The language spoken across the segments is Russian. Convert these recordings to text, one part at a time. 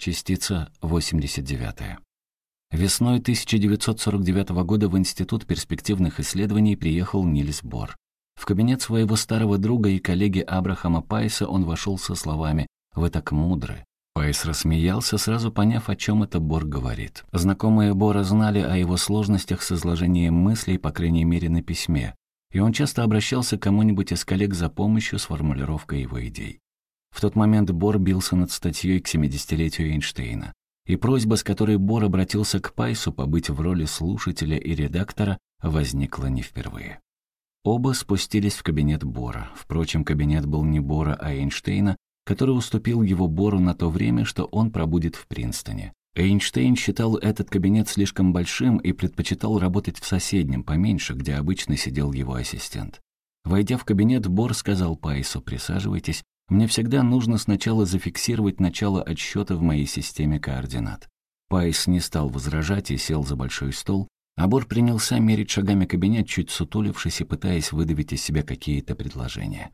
Частица 89. Весной 1949 года в Институт перспективных исследований приехал Нильс Бор. В кабинет своего старого друга и коллеги Абрахама Пайса он вошел со словами «Вы так мудры». Пайс рассмеялся, сразу поняв, о чем это Бор говорит. Знакомые Бора знали о его сложностях с изложением мыслей, по крайней мере, на письме, и он часто обращался к кому-нибудь из коллег за помощью с формулировкой его идей. В тот момент Бор бился над статьей к 70-летию Эйнштейна. И просьба, с которой Бор обратился к Пайсу побыть в роли слушателя и редактора, возникла не впервые. Оба спустились в кабинет Бора. Впрочем, кабинет был не Бора, а Эйнштейна, который уступил его Бору на то время, что он пробудет в Принстоне. Эйнштейн считал этот кабинет слишком большим и предпочитал работать в соседнем, поменьше, где обычно сидел его ассистент. Войдя в кабинет, Бор сказал Пайсу «Присаживайтесь, мне всегда нужно сначала зафиксировать начало отсчета в моей системе координат. Пайс не стал возражать и сел за большой стол, а Бор принялся мерить шагами кабинет, чуть сутулившись и пытаясь выдавить из себя какие-то предложения.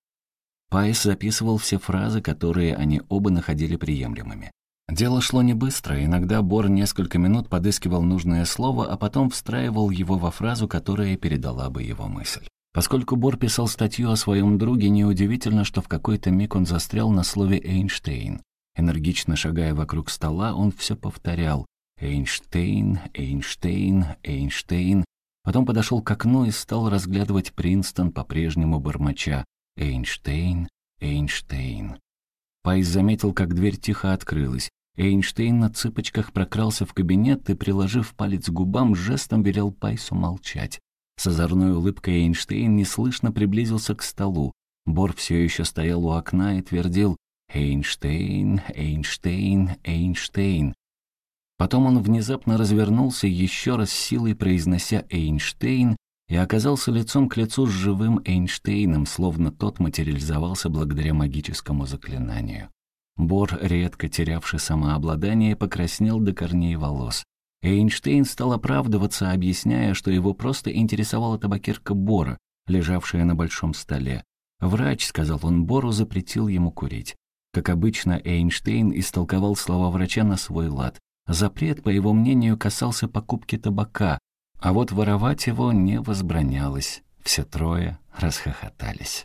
Пайс записывал все фразы, которые они оба находили приемлемыми. Дело шло не быстро, иногда Бор несколько минут подыскивал нужное слово, а потом встраивал его во фразу, которая передала бы его мысль. Поскольку Бор писал статью о своем друге, неудивительно, что в какой-то миг он застрял на слове «Эйнштейн». Энергично шагая вокруг стола, он все повторял «Эйнштейн, Эйнштейн, Эйнштейн». Потом подошел к окну и стал разглядывать Принстон, по-прежнему бормоча «Эйнштейн, Эйнштейн». Пайс заметил, как дверь тихо открылась. Эйнштейн на цыпочках прокрался в кабинет и, приложив палец к губам, жестом велел Пайсу молчать. С озорной улыбкой Эйнштейн неслышно приблизился к столу. Бор все еще стоял у окна и твердил «Эйнштейн, Эйнштейн, Эйнштейн». Потом он внезапно развернулся, еще раз силой произнося «Эйнштейн», и оказался лицом к лицу с живым Эйнштейном, словно тот материализовался благодаря магическому заклинанию. Бор, редко терявший самообладание, покраснел до корней волос. Эйнштейн стал оправдываться, объясняя, что его просто интересовала табакерка Бора, лежавшая на большом столе. «Врач», — сказал он Бору, запретил ему курить. Как обычно, Эйнштейн истолковал слова врача на свой лад. Запрет, по его мнению, касался покупки табака, а вот воровать его не возбранялось. Все трое расхохотались.